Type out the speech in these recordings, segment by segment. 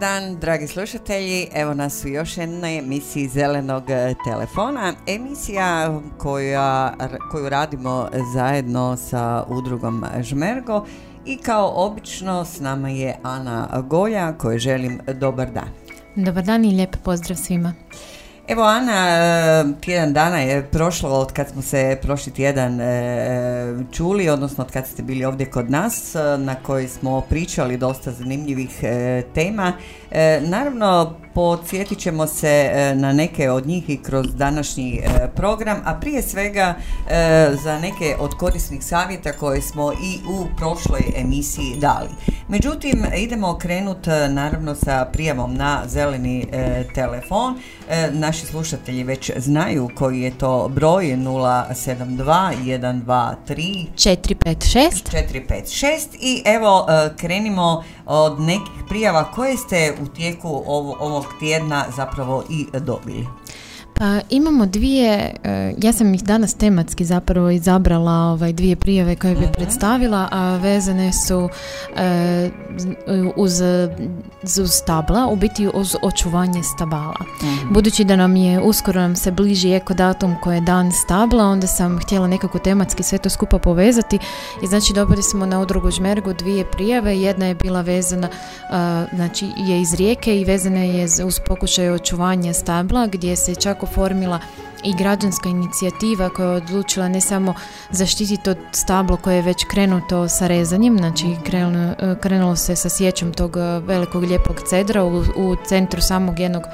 Dan, dragi slušatelji. Evo nas u još jednoj emisiji Zelenog e, telefona. Emisija koja, koju radimo zajedno sa udrugom Žmergo i kao obično s nama je Ana Golja kojoj želim dobar dan. Dobar dan i lijep pozdrav svima. Evo Ana, e, tjedan dana je prošlo od kad smo se prošli tjedan e, čuli, odnosno od kad ste bili ovdje kod nas, na koji smo pričali dosta zanimljivih tema. Naravno, podsjetit ćemo se na neke od njih i kroz današnji program, a prije svega za neke od korisnih savjeta koje smo i u prošloj emisiji dali. Međutim, idemo krenut naravno sa prijavom na zeleni telefon. Naš naši slušatelji već znaju koji je to broj 072 123 456 456 i evo e, krenimo od nekih prijava koje ste u tijeku ovog tjedna zapravo i dobili. Pa imamo dvije, e, ja sam ih danas tematski zapravo izabrala ovaj, dvije prijave koje bi predstavila, a vezane su e, uz, uz stabla, u biti uz očuvanje stabala. Mhm. Budući da nam je, uskoro nam se bliži eko datum koji je dan stabla, onda sam htjela nekako tematski sve to skupa povezati i znači dobili smo na udrugu Žmergu dvije prijave, jedna je bila vezana, znači je iz rijeke i vezana je uz pokušaj očuvanja stabla gdje se čak oformila i građanska inicijativa koja je odlučila ne samo zaštititi to stablo koje je već krenuto sa rezanjem, znači krenulo, krenulo se sa sjećom tog e, velikog lijepog cedra u, u centru samog jednog e,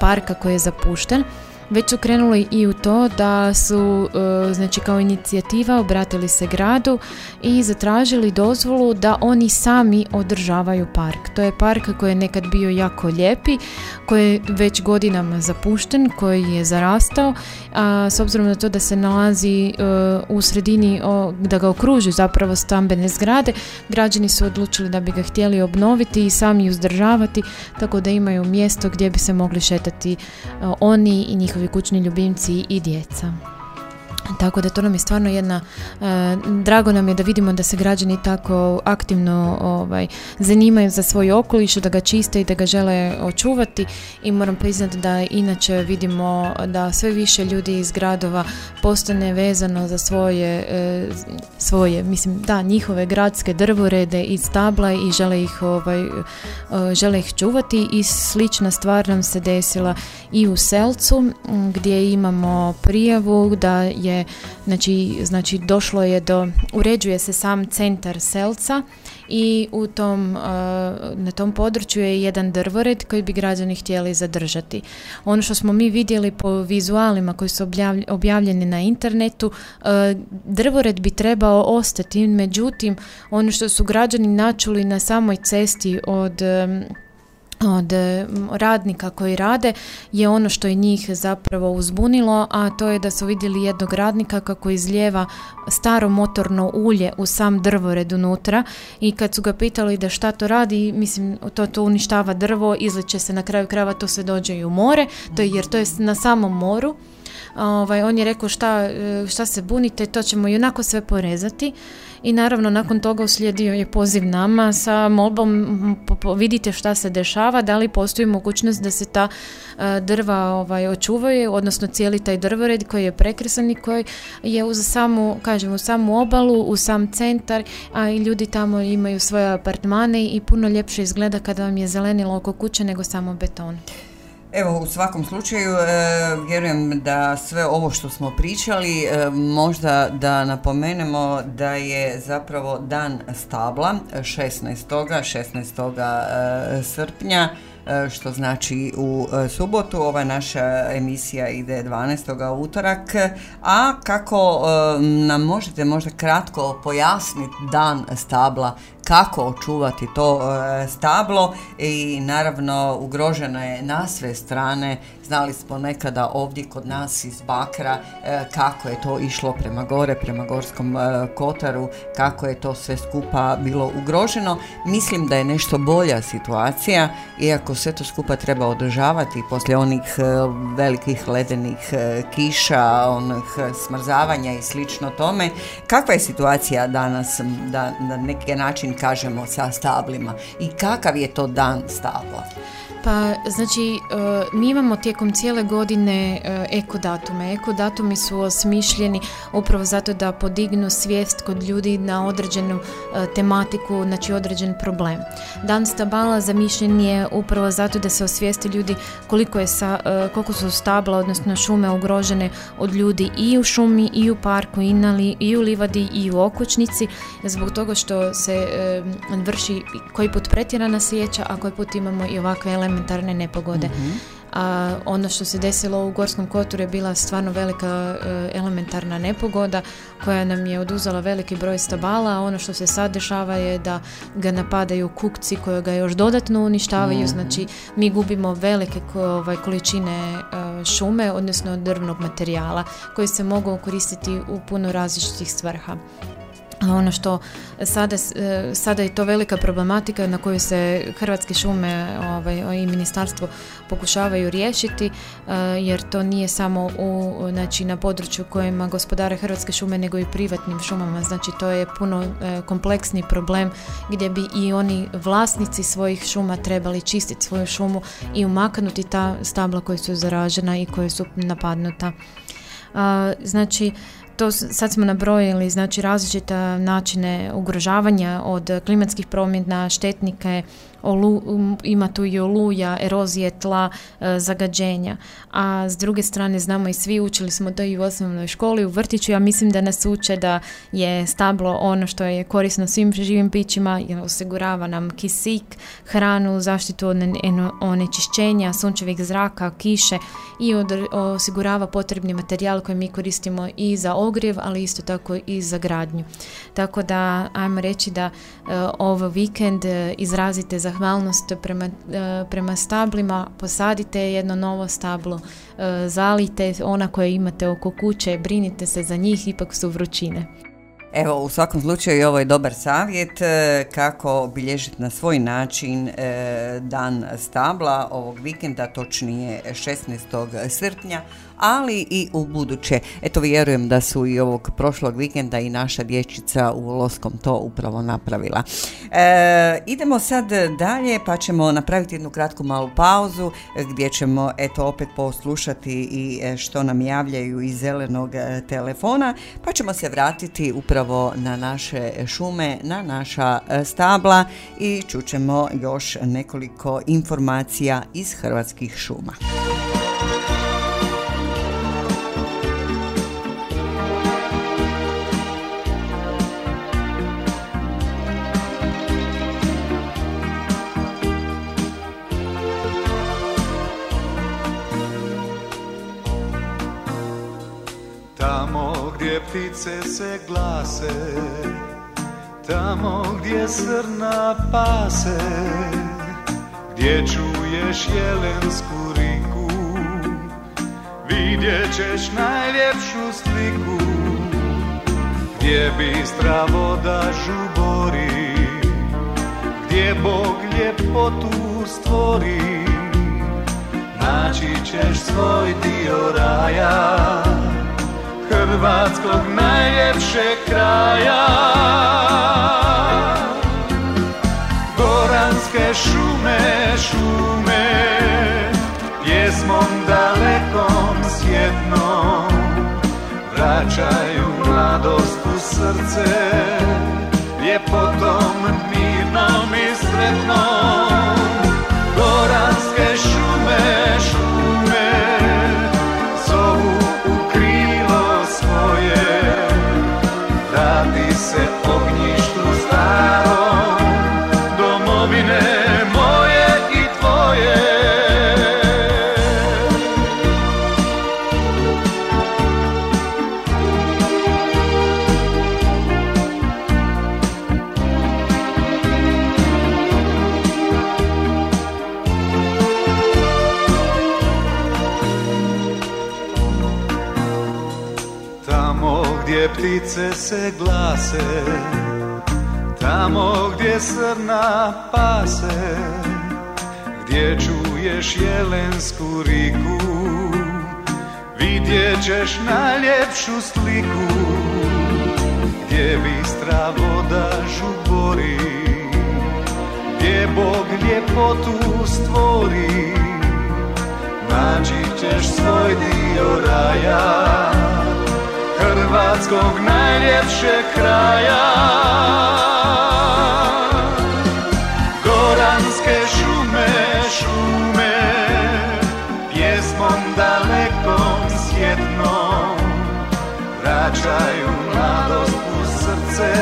parka koji je zapušten već su krenuli i u to da su e, znači kao inicijativa obratili se gradu i zatražili dozvolu da oni sami održavaju park. To je park koji je nekad bio jako lijepi, koji je već godinama zapušten, koji je zarastao, a s obzirom na to da se nalazi e, u sredini, da ga okružuju zapravo stambene zgrade, građani su odlučili da bi ga htjeli obnoviti i sami uzdržavati, tako da imaju mjesto gdje bi se mogli šetati e, oni i njihovi kućni ljubimci i djeca. Tako da to nam je stvarno jedna, e, drago nam je da vidimo da se građani tako aktivno ovaj, zanimaju za svoj okoliš, da ga čiste i da ga žele očuvati. I moram priznati da inače vidimo da sve više ljudi iz gradova postane vezano za svoje, e, svoje mislim da, njihove gradske drvorede i stabla i žele ih, ovaj, e, žele ih čuvati. I slična stvar nam se desila i u Selcu gdje imamo prijavu da je znači, znači došlo je do, uređuje se sam centar Selca i u tom, uh, na tom području je jedan drvored koji bi građani htjeli zadržati. Ono što smo mi vidjeli po vizualima koji su objavljeni na internetu, uh, drvored bi trebao ostati, međutim ono što su građani načuli na samoj cesti od um, od radnika koji rade je ono što je njih zapravo uzbunilo, a to je da su vidjeli jednog radnika kako izljeva staro motorno ulje u sam drvored unutra i kad su ga pitali da šta to radi, mislim to to uništava drvo, izliče se na kraju krava, to se dođe i u more, to je, jer to je na samom moru ovaj, on je rekao šta, šta se bunite, to ćemo i onako sve porezati i naravno nakon toga uslijedio je poziv nama sa molbom vidite šta se dešava, da li postoji mogućnost da se ta e, drva ovaj, očuvaju, odnosno cijeli taj drvored koji je prekresan i koji je uz samu, kažemo, samu obalu, u sam centar, a i ljudi tamo imaju svoje apartmane i puno ljepše izgleda kada vam je zelenilo oko kuće nego samo beton. Evo, u svakom slučaju e, vjerujem da sve ovo što smo pričali, e, možda da napomenemo da je zapravo dan stabla 16. 16. E, srpnja E, što znači u e, subotu. Ova naša emisija ide 12. utorak. A kako e, nam možete možda kratko pojasniti dan stabla, kako očuvati to stablo i naravno ugrožena je na sve strane Znali smo nekada ovdje kod nas iz Bakra e, kako je to išlo prema gore, prema Gorskom e, Kotaru, kako je to sve skupa bilo ugroženo. Mislim da je nešto bolja situacija, iako sve to skupa treba održavati poslije onih e, velikih ledenih kiša, onih smrzavanja i slično tome. Kakva je situacija danas, da na neki način kažemo, sa stablima i kakav je to dan stabla? Pa znači e, mi imamo tijekom cijele godine e, eko datume. Eko datumi su osmišljeni upravo zato da podignu svijest kod ljudi na određenu e, tematiku, znači određen problem. Dan stabala zamišljen je upravo zato da se osvijesti ljudi koliko, je sa, koliko su stabla, odnosno šume ugrožene od ljudi i u šumi i u parku i, na i u livadi i u okućnici zbog toga što se vrši koji put pretjerana sjeća, a koji put imamo i ovakve elemente elementarne nepogode. Mhm. A ono što se desilo u Gorskom kotoru je bila stvarno velika e, elementarna nepogoda koja nam je oduzela veliki broj stabala, a ono što se sad dešava je da ga napadaju kukci koji ga još dodatno uništavaju, mhm. znači mi gubimo velike ovaj, količine e, šume, odnosno drvnog materijala koji se mogu koristiti u puno različitih svrha ono što sada, e, sada je to velika problematika na koju se Hrvatske šume ovaj, i ministarstvo pokušavaju riješiti e, jer to nije samo u, znači, na području kojima gospodare Hrvatske šume nego i privatnim šumama. Znači to je puno e, kompleksni problem gdje bi i oni vlasnici svojih šuma trebali čistiti svoju šumu i umaknuti ta stabla koja su zaražena i koja su napadnuta. Znači to sad smo nabrojili znači različite načine ugrožavanja od klimatskih promjena, štetnike, olu, um, ima tu i oluja, erozije tla, e, zagađenja. A s druge strane znamo i svi, učili smo to i u osnovnoj školi, u vrtiću, ja mislim da nas uče da je stablo ono što je korisno svim živim bićima, osigurava nam kisik, hranu, zaštitu od onečišćenja, sunčevih zraka, kiše i osigurava potrebni materijal koji mi koristimo i za ogrjev, ali isto tako i za gradnju. Tako da, ajmo reći da uh, ovo vikend uh, izrazite za zahvalnost prema, e, prema stablima, posadite jedno novo stablo, e, zalite ona koje imate oko kuće, brinite se za njih, ipak su vrućine. Evo, u svakom slučaju ovo je dobar savjet e, kako obilježiti na svoj način dan stabla ovog vikenda, točnije 16. srpnja, ali i u buduće. Eto vjerujem da su i ovog prošlog vikenda i naša dječica u Loskom to upravo napravila. E, idemo sad dalje pa ćemo napraviti jednu kratku malu pauzu gdje ćemo eto opet poslušati i e, što nam javljaju iz zelenog e, telefona pa ćemo se vratiti upravo na naše šume, na naša e, stabla i čućemo još nekoliko informacija iz hrvatskih šuma. Ptice se glase Tamo gdje srna pase. Gdje čuješ jelensku riku Vidjet ćeš najljepšu sliku. Gdje bistra voda žubori Gdje Bog ljepotu stvori. Naći ćeš svoj dio raja Hrvatskog najljepšeg kraja Goranske šume, šume Pjesmom dalekom svjetnom Vraćaju mladost u srce Ljepotom mirnom i sretnom čuješ jelensku riku Vidjet ćeš najljepšu sliku Gdje bistra voda žubori Gdje Bog ljepotu stvori Naći ćeš svoj dio raja Hrvatskog najljepšeg kraja Vraćaju mladost u srce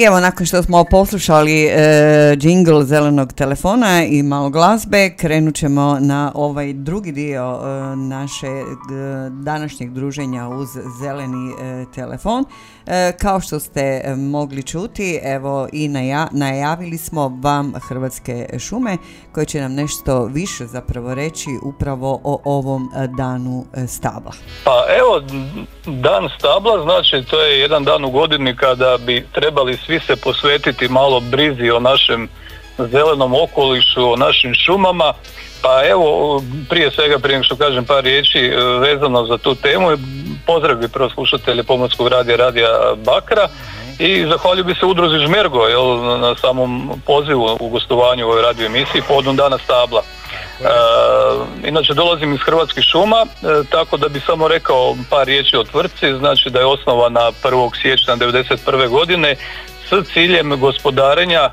I evo, nakon što smo poslušali e, jingle zelenog telefona i malo glazbe, krenut ćemo na ovaj drugi dio e, naše e, današnjeg druženja uz zeleni e, telefon. E, kao što ste mogli čuti, evo i naja- najavili smo vam Hrvatske šume koje će nam nešto više zapravo reći upravo o ovom danu stabla. Pa evo, dan stabla, znači to je jedan dan u godini kada bi trebali se posvetiti malo brizi o našem zelenom okolišu, o našim šumama. Pa evo, prije svega, prije nego što kažem par riječi e, vezano za tu temu, pozdrav bi prvo slušatelje Pomorskog radija, radija Bakra i zahvalio bi se udruzi Žmergo jel, na- samom pozivu u gostovanju u ovoj radio emisiji povodom dana stabla. E, inače dolazim iz Hrvatskih šuma, e, tako da bi samo rekao par riječi o tvrtci, znači da je osnovana 1. siječnja 1991. godine s ciljem gospodarenja e,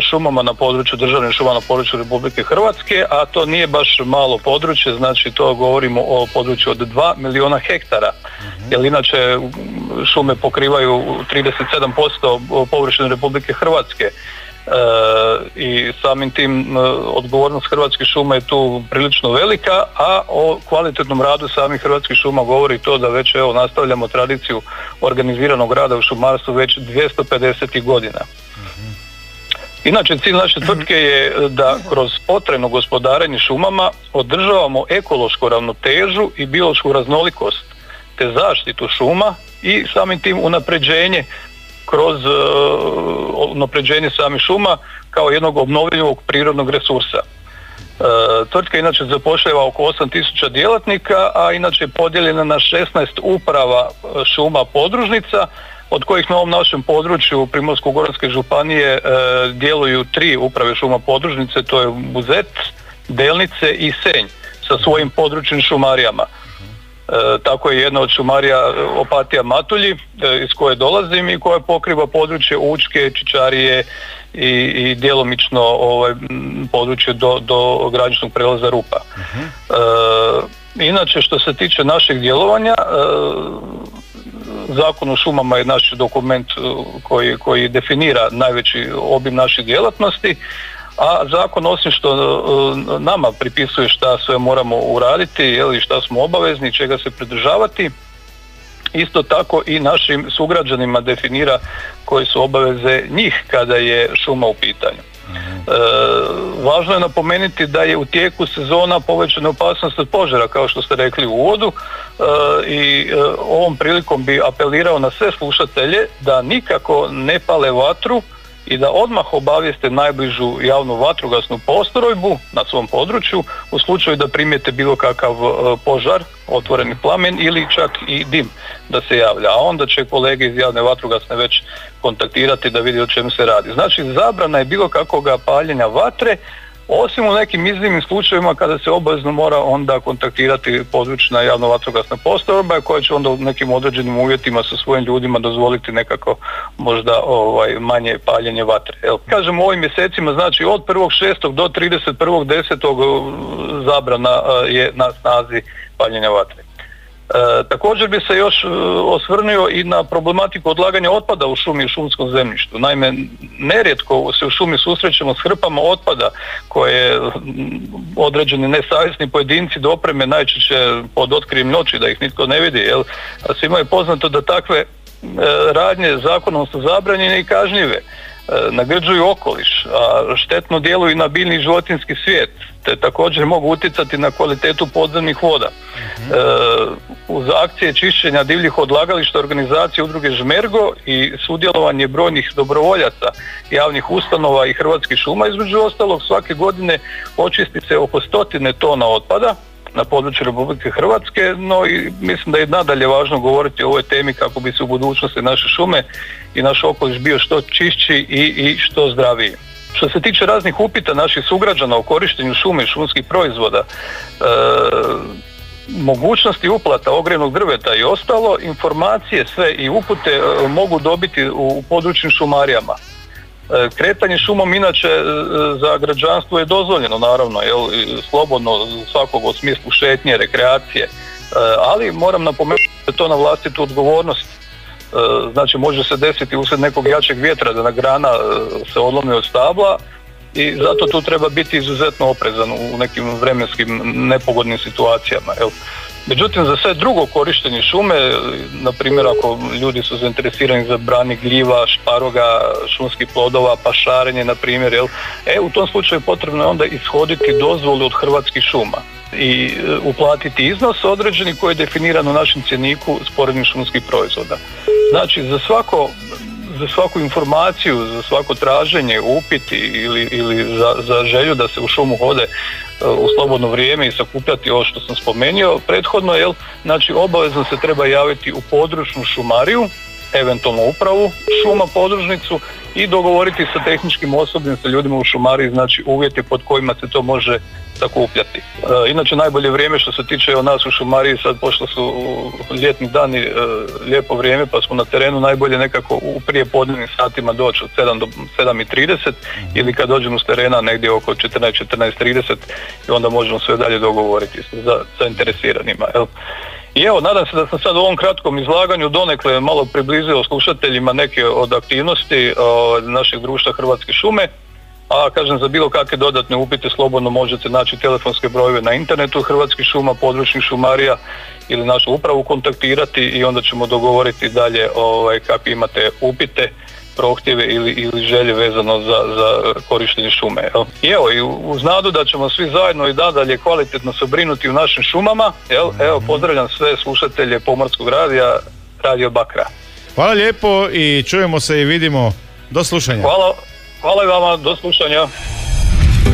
šumama na području državnih šuma na području Republike Hrvatske, a to nije baš malo područje, znači to govorimo o području od 2 miliona hektara, jer inače šume pokrivaju 37% površine Republike Hrvatske. E, i samim tim e, odgovornost Hrvatskih šuma je tu prilično velika, a o kvalitetnom radu samih Hrvatskih šuma govori to da već evo nastavljamo tradiciju organiziranog rada u šumarstvu već 250 godina. Inače, cilj naše tvrtke je da kroz potrebno gospodarenje šumama održavamo ekološku ravnotežu i biološku raznolikost, te zaštitu šuma i samim tim unapređenje kroz uh, unapređenje samih šuma kao jednog obnovljivog prirodnog resursa. tvrtka inače zapošljava oko 8000 djelatnika, a inače je podijeljena na 16 uprava e, šuma podružnica, od kojih na ovom našem području Primorsko-goranske županije e, djeluju tri uprave šuma podružnice, to je Buzet, Delnice i Senj sa svojim područnim šumarijama. E, tako je jedna od šumarija e, Opatija Matulji e, iz koje dolazim i koja pokriva područje Učke, Čičarije i, i djelomično ovaj, područje do, do graničnog prelaza Rupa. E, inače što se tiče našeg djelovanja, e, Zakon o šumama je naš dokument e, koji, koji definira najveći obim naših djelatnosti, a zakon osim što e, nama pripisuje šta sve moramo uraditi ili šta smo obavezni, čega se pridržavati, isto tako i našim sugrađanima definira koje su obaveze njih kada je šuma u pitanju. E, važno je napomenuti da je u tijeku sezona povećana opasnost od požara kao što ste rekli u uvodu e, i e, ovom prilikom bi apelirao na sve slušatelje da nikako ne pale vatru i da odmah obavijeste najbližu javnu vatrogasnu postrojbu na svom području u slučaju da primijete bilo kakav e, požar, otvoreni plamen ili čak i dim da se javlja. A onda će kolege iz javne vatrogasne već kontaktirati da vidi o čemu se radi. Znači zabrana je bilo kakvoga paljenja vatre osim u nekim iznimnim slučajevima kada se obavezno mora onda kontaktirati područna javno vatrogasna postrojba koja će onda u nekim određenim uvjetima sa svojim ljudima dozvoliti nekako možda ovaj manje paljenje vatre. Jel? Kažem u ovim mjesecima znači od 1.6. do 31.10. zabrana je na snazi paljenja vatre. E, također bi se još e, osvrnio i na problematiku odlaganja otpada u šumi i šumskom zemljištu. Naime, nerijetko se u šumi susrećemo s hrpama otpada koje određeni nesavjesni pojedinci dopreme najčešće pod otkrijem noći da ih nitko ne vidi. Jel? A svima je poznato da takve e, radnje zakonom su zabranjene i kažnjive. E, nagrđuju okoliš, a štetno djeluju i na biljni životinski svijet, te također mogu utjecati na kvalitetu podzemnih voda. E, uz akcije čišćenja divljih odlagališta organizacije udruge Žmergo i sudjelovanje brojnih dobrovoljaca javnih ustanova i Hrvatskih šuma između ostalog svake godine očisti se oko stotine tona otpada na području Republike Hrvatske, no i mislim da je nadalje važno govoriti o ovoj temi kako bi se u budućnosti naše šume i naš okoliš bio što čišći i, i što zdraviji. Što se tiče raznih upita naših sugrađana o korištenju šume i šumskih proizvoda, e, mogućnosti uplata ogrjevnog drveta i ostalo, informacije sve i upute e, mogu dobiti u, područnim šumarijama. E, Kretanje šumom inače e, za građanstvo je dozvoljeno naravno, jel, slobodno svakog u smislu šetnje, rekreacije, ali moram napomenuti da je to na vlastitu odgovornost. Znači može se desiti usred nekog jačeg vjetra da na grana se odlomi od stabla i zato tu treba biti izuzetno oprezan u nekim vremenskim nepogodnim situacijama. Jel? Međutim, za sve drugo korištenje šume, na primjer ako ljudi su zainteresirani za brani gljiva, šparoga, šumskih plodova, pašarenje, na primjer, jel? E, u tom slučaju potrebno je onda ishoditi dozvolu od hrvatskih šuma i e, uplatiti iznos određeni koji je definiran u našem cjeniku sporednih šumskih proizvoda. Znači, za svako za svaku informaciju, za svako traženje, upit ili, ili za, za želju da se u šumu hode e, u slobodno vrijeme i sakupljati ovo što sam spomenuo, prethodno jel, znači obavezno se treba javiti u područnu šumariju, eventualno upravu šuma podružnicu i dogovoriti sa tehničkim osobljem, sa ljudima u šumariji, znači uvjeti pod kojima se to može sakupljati. E, inače najbolje vrijeme što se tiče o nas u šumariji sad pošto su ljetni dani e, lijepo vrijeme pa smo na terenu najbolje nekako u prije podnevnim satima doći od 7 do 7.30 ili kad dođemo s terena negdje oko 14 14.30 i onda možemo sve dalje dogovoriti sa zainteresiranima. Jel? I evo, nadam se da sam sad u ovom kratkom izlaganju donekle malo približio slušateljima neke od aktivnosti o, našeg društva Hrvatske šume, a kažem za bilo kakve dodatne upite slobodno možete naći telefonske brojeve na internetu Hrvatskih šuma, područnih šumarija ili našu upravu kontaktirati i onda ćemo dogovoriti dalje ovaj, kakve imate upite prohtjeve ili, ili želje vezano za, za korištenje šume. Jel? I evo, i uz nadu da ćemo svi zajedno i nadalje kvalitetno se brinuti u našim šumama, jel? evo pozdravljam sve slušatelje Pomorskog radija, Radio Bakra. Hvala lijepo i čujemo se i vidimo. Do slušanja. Hvala, hvala i vama, do slušanja.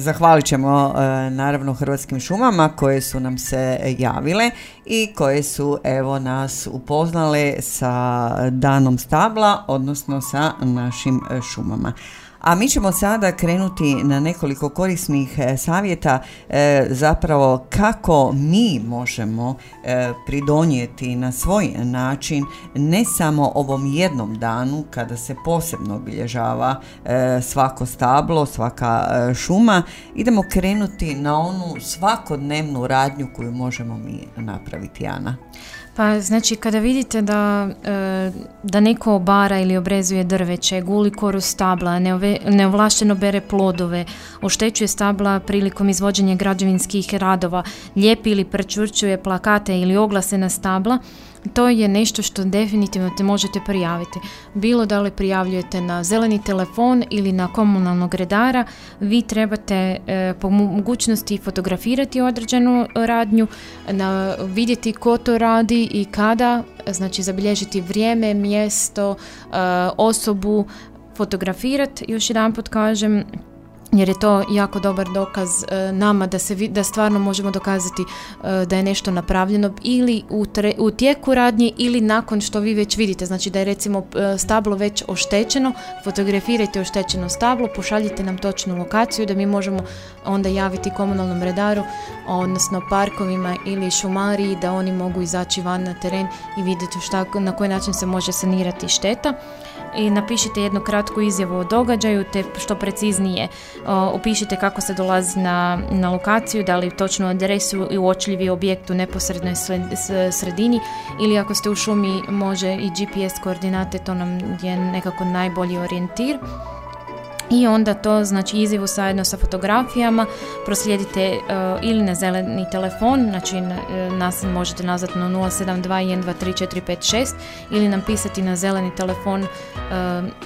Zahvalit ćemo e, naravno Hrvatskim šumama koje su nam se javile i koje su evo nas upoznale sa danom stabla, odnosno sa našim šumama. A mi ćemo sada krenuti na nekoliko korisnih e, savjeta e, zapravo kako mi možemo e, pridonijeti na svoj način ne samo ovom jednom danu kada se posebno obilježava e, svako stablo, svaka e, šuma, idemo krenuti na onu svakodnevnu radnju koju možemo mi napraviti, Ana. Pa znači kada vidite da, e, da neko obara ili obrezuje drveće, guli koru stabla, neove- neovlašteno bere plodove, oštećuje stabla prilikom izvođenja građevinskih radova, lijepi ili prečvrćuje plakate ili oglase na stabla, to je nešto što definitivno te možete prijaviti. Bilo da li prijavljujete na zeleni telefon ili na komunalnog redara, vi trebate e, po mogućnosti fotografirati određenu radnju, na, vidjeti ko to radi i kada, znači zabilježiti vrijeme, mjesto, e, osobu, fotografirati, još jedan put kažem, jer je to jako dobar dokaz e, nama da se da stvarno možemo dokazati e, da je nešto napravljeno ili u, tre- u tijeku radnje ili nakon što vi već vidite. Znači da je recimo e, stablo već oštećeno fotografirajte oštećeno stablo pošaljite nam točnu lokaciju da mi možemo onda javiti komunalnom redaru odnosno parkovima ili šumariji da oni mogu izaći van na teren i vidjeti šta, na koji način se može sanirati šteta i napišite jednu kratku izjavu o događaju te što preciznije opišite kako se dolazi na, na lokaciju, da li točnu adresu i uočljivi objekt u neposrednoj sredini ili ako ste u šumi može i GPS koordinate, to nam je nekako najbolji orijentir. I onda to, znači izjavu zajedno sa fotografijama proslijedite e, ili na zeleni telefon, znači na- e, nas možete nazvati na 072 123 456 ili nam pisati na zeleni telefon e,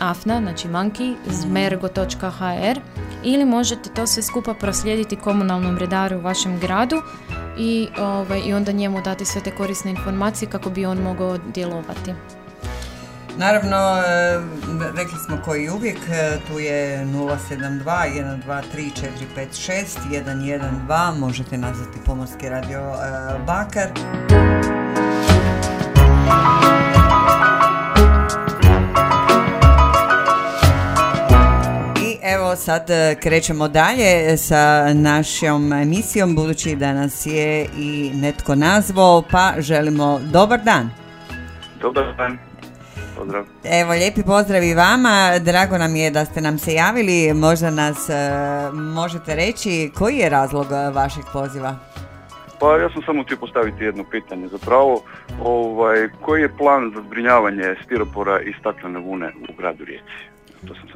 afna, znači monkey, zmergo.hr ili možete to sve skupa proslijediti komunalnom redaru u vašem gradu i, ovaj, i onda njemu dati sve te korisne informacije kako bi on mogao djelovati. Naravno, e, rekli smo koji uvijek, e, tu je 072 123 456 112, možete nazvati Pomorski radio e, Bakar. I evo sad krećemo dalje sa našom emisijom, budući da nas je i netko nazvao, pa želimo dobar dan. Dobar dan. Pozdrav. Evo, lijepi pozdrav i vama. Drago nam je da ste nam se javili. Možda nas e, možete reći koji je razlog e, vašeg poziva? Pa ja sam samo htio postaviti jedno pitanje. Zapravo, ovaj, koji je plan za zbrinjavanje stiropora i staklene vune u gradu Rijeci? To sam.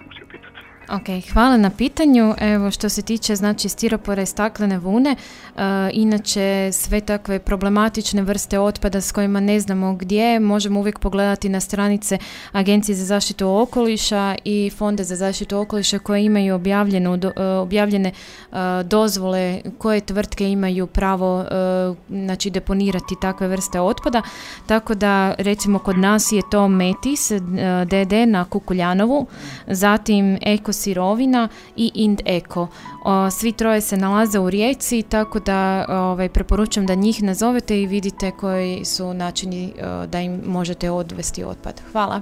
Ok, hvala na pitanju. Evo što se tiče znači stiropora i staklene vune, e, inače sve takve problematične vrste otpada s kojima ne znamo gdje, možemo uvijek pogledati na stranice Agencije za zaštitu okoliša i Fonda za zaštitu okoliša koje imaju objavljenu, do- e, objavljene e, dozvole koje tvrtke imaju pravo e, znači deponirati takve vrste otpada. Tako da recimo kod nas je to Metis DD na Kukuljanovu, zatim Eko Sirovina i Ind Eko. Svi troje se nalaze u Rijeci, tako da ovaj, preporučam da njih nazovete i vidite koji su načini da im možete odvesti otpad. Hvala.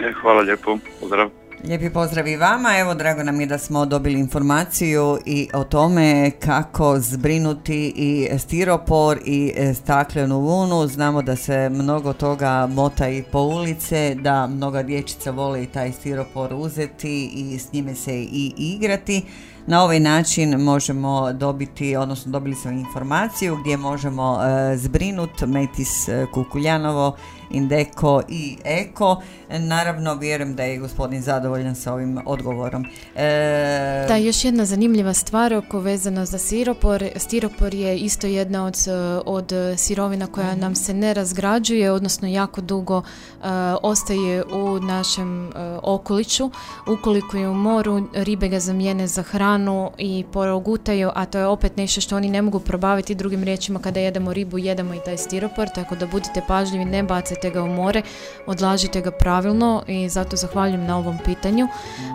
E, hvala lijepo. Pozdrav. Lijepi pozdrav i vama. Evo, drago nam je da smo dobili informaciju i o tome kako zbrinuti i stiropor i staklenu vunu. Znamo da se mnogo toga mota i po ulice, da mnoga dječica vole i taj stiropor uzeti i s njime se i igrati. Na ovaj način možemo dobiti, odnosno dobili smo informaciju gdje možemo e, zbrinut Metis e, Kukuljanovo Indeko i Eko. Naravno, vjerujem da je gospodin zadovoljan sa ovim odgovorom. E, Da, još jedna zanimljiva stvar oko vezano za stiropor. Stiropor je isto jedna od, e, od sirovina koja nam se ne razgrađuje, odnosno jako dugo e, ostaje u našem e, okolišu. Ukoliko je u moru, ribe ga zamijene za hranu i progutaju, a to je opet nešto što oni ne mogu probaviti drugim riječima kada jedemo ribu, jedemo i taj stiropor, tako da budite pažljivi, ne bacajte ga u more, odlažite ga pravilno i zato zahvaljujem na ovom pitanju.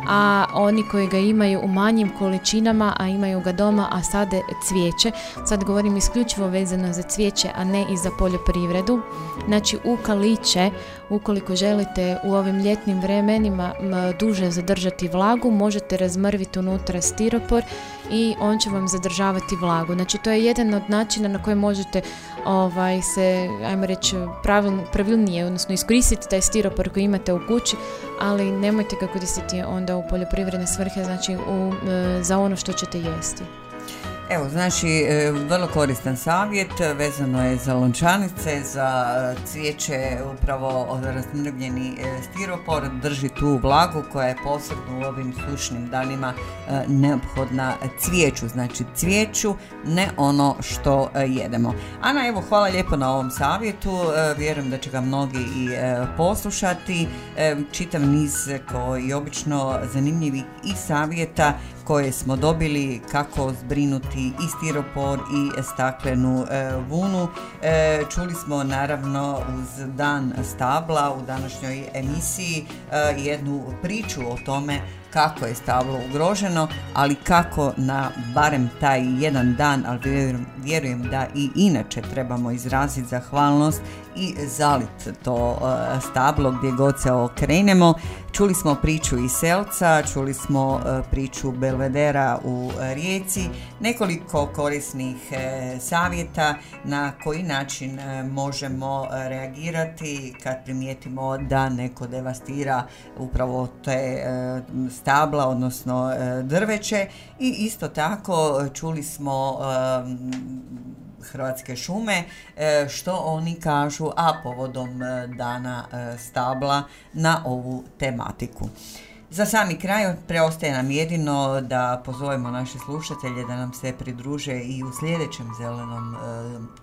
A oni koji ga imaju u manjim količinama, a imaju ga doma, a sade cvijeće, sad govorim isključivo vezano za cvijeće, a ne i za poljoprivredu, znači u kaliće, ukoliko želite u ovim ljetnim vremenima duže zadržati vlagu, možete razmrviti unutra stiropor i on će vam zadržavati vlagu. Znači to je jedan od načina na koji možete ovaj, se, ajmo reći, pravil- pravilnije, odnosno iskoristiti taj stiropor koji imate u kući, ali nemojte ga koristiti onda u poljoprivredne svrhe, znači u, za ono što ćete jesti. Evo, znači, e, vrlo koristan savjet, vezano je za lončanice, za e, cvijeće, upravo razmrvljeni e, stiropor, drži tu vlagu koja je posebno u ovim sušnim danima neophodna cvijeću, znači cvijeću, ne ono što jedemo. Ana, evo, hvala lijepo na ovom savjetu, vjerujem da će ga mnogi i poslušati, čitav niz koji obično zanimljivih i savjeta koje smo dobili kako zbrinuti i stiropor i staklenu e, vunu. E, čuli smo naravno uz dan stabla u današnjoj emisiji e, jednu priču o tome kako je stablo ugroženo, ali kako na barem taj jedan dan, ali vjerujem, vjerujem da i inače trebamo izraziti zahvalnost i zalit to e, stablo gdje god se okrenemo. Čuli smo priču iz Selca, čuli smo e, priču Belvedera u Rijeci, nekoliko korisnih e, savjeta na koji način možemo reagirati kad primijetimo da neko devastira upravo te stabla, odnosno e, drveće i isto tako čuli smo e, Hrvatske šume, e, što oni kažu, a povodom dana stabla na ovu tematiku. Za sami kraj preostaje nam jedino da pozovemo naše slušatelje da nam se pridruže i u sljedećem zelenom e,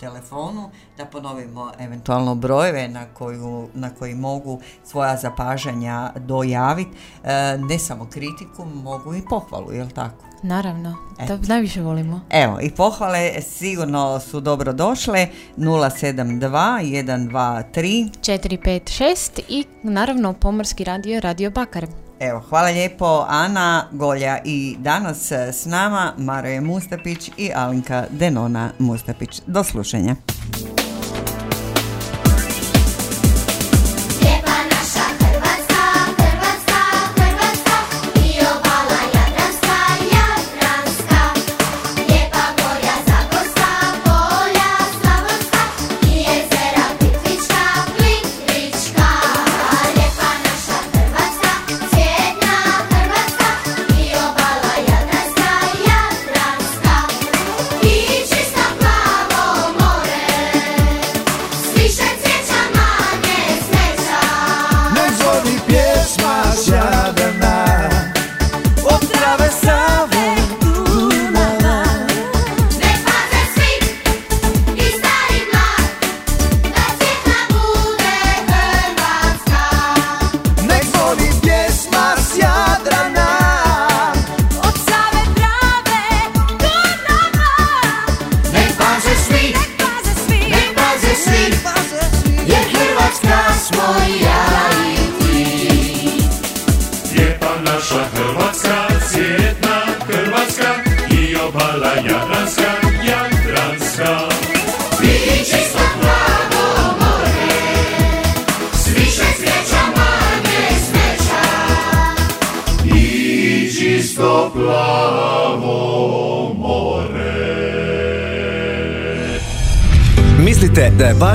telefonu, da ponovimo eventualno brojeve na, koju, na koji mogu svoja zapažanja dojaviti. E, ne samo kritiku, mogu i pohvalu, jel tako? Naravno, to najviše volimo. Evo, i pohvale sigurno su dobro došle. 072 123 456 i naravno Pomorski radio, Radio Bakar. Evo, hvala lijepo Ana, Golja i danas s nama Maroje Mustapić i Alinka Denona Mustapić. Do slušanja.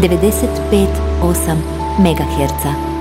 95,8 MHz.